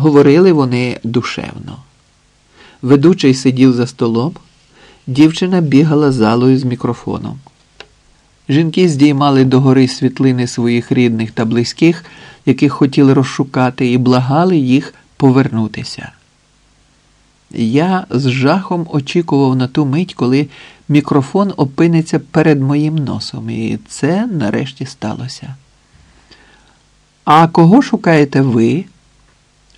Говорили вони душевно. Ведучий сидів за столом, дівчина бігала залою з мікрофоном. Жінки здіймали догори світлини своїх рідних та близьких, яких хотіли розшукати, і благали їх повернутися. Я з жахом очікував на ту мить, коли мікрофон опиниться перед моїм носом, і це нарешті сталося. А кого шукаєте ви?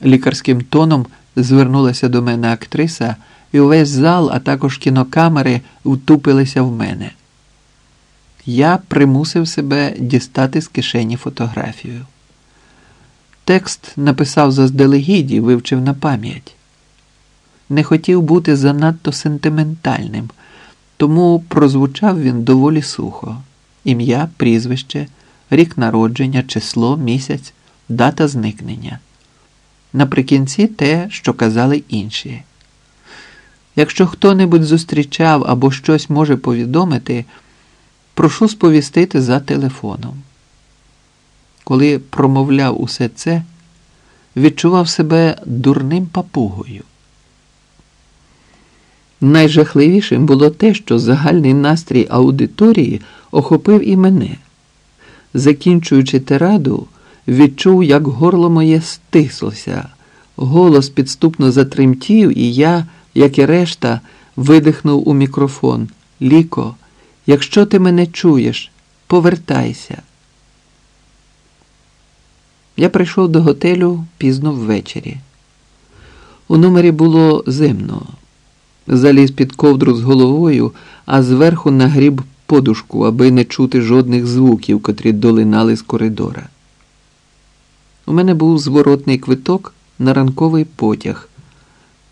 Лікарським тоном звернулася до мене актриса, і увесь зал, а також кінокамери втупилися в мене. Я примусив себе дістати з кишені фотографію. Текст написав заздалегідь і вивчив на пам'ять. Не хотів бути занадто сентиментальним, тому прозвучав він доволі сухо: ім'я, прізвище, рік народження, число, місяць, дата зникнення. Наприкінці те, що казали інші. Якщо хто-небудь зустрічав або щось може повідомити, прошу сповістити за телефоном. Коли промовляв усе це, відчував себе дурним папугою. Найжахливішим було те, що загальний настрій аудиторії охопив і мене. Закінчуючи тираду, відчув, як горло моє стислося, голос підступно затремтів, і я, як і решта, видихнув у мікрофон. Ліко, якщо ти мене чуєш, повертайся. Я прийшов до готелю пізно ввечері. У номері було зимно. Заліз під ковдру з головою, а зверху нагріб подушку, аби не чути жодних звуків, котрі долинали з коридора. У мене був зворотний квиток на ранковий потяг,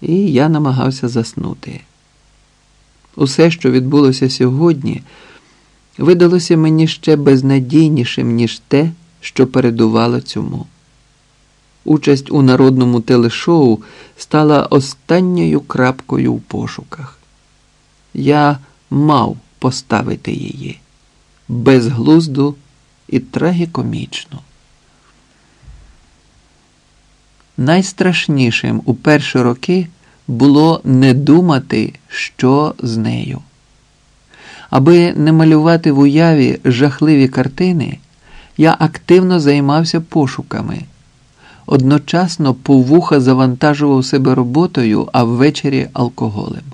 і я намагався заснути. Усе, що відбулося сьогодні, видалося мені ще безнадійнішим, ніж те, що передувало цьому. Участь у народному телешоу стала останньою крапкою в пошуках. Я мав поставити її безглузду і трагікомічну. Найстрашнішим у перші роки було не думати, що з нею. Аби не малювати в уяві жахливі картини, я активно займався пошуками. Одночасно повуха завантажував себе роботою, а ввечері алкоголем.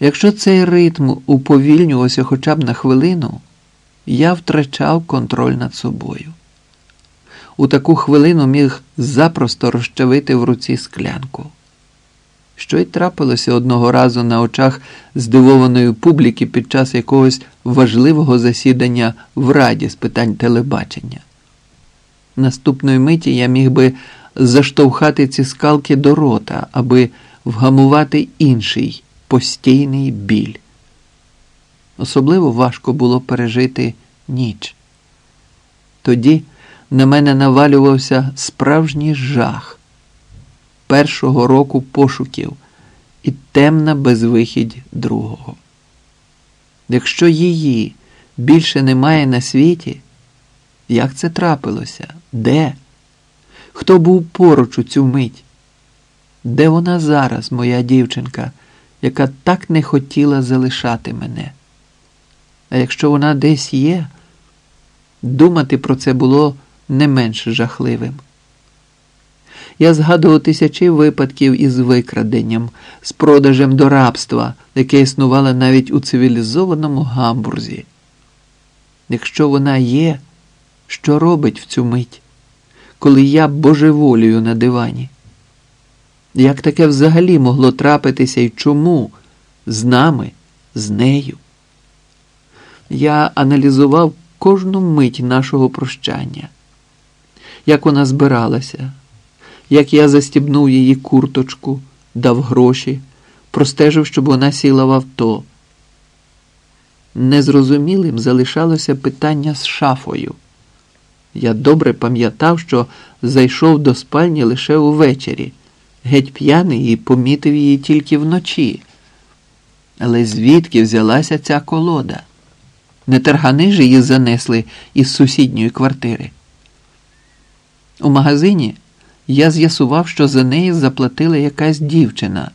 Якщо цей ритм уповільнювався хоча б на хвилину, я втрачав контроль над собою. У таку хвилину міг запросто розчавити в руці склянку. Що й трапилося одного разу на очах здивованої публіки під час якогось важливого засідання в Раді з питань телебачення. Наступної миті я міг би заштовхати ці скалки до рота, аби вгамувати інший постійний біль. Особливо важко було пережити ніч. Тоді на мене навалювався справжній жах першого року пошуків і темна безвихідь другого. Якщо її більше немає на світі, як це трапилося? Де? Хто був поруч у цю мить? Де вона зараз, моя дівчинка, яка так не хотіла залишати мене? А якщо вона десь є, думати про це було не менш жахливим. Я згадував тисячі випадків із викраденням, з продажем до рабства, яке існувало навіть у цивілізованому гамбурзі. Якщо вона є, що робить в цю мить, коли я божеволюю на дивані? Як таке взагалі могло трапитися і чому? З нами, з нею? Я аналізував кожну мить нашого прощання, як вона збиралася, як я застібнув її курточку, дав гроші, простежив, щоб вона сіла в авто. Незрозумілим залишалося питання з шафою. Я добре пам'ятав, що зайшов до спальні лише увечері, геть п'яний і помітив її тільки вночі. Але звідки взялася ця колода? Не тергани ж її занесли із сусідньої квартири. У магазині я з'ясував, що за неї заплатила якась дівчина,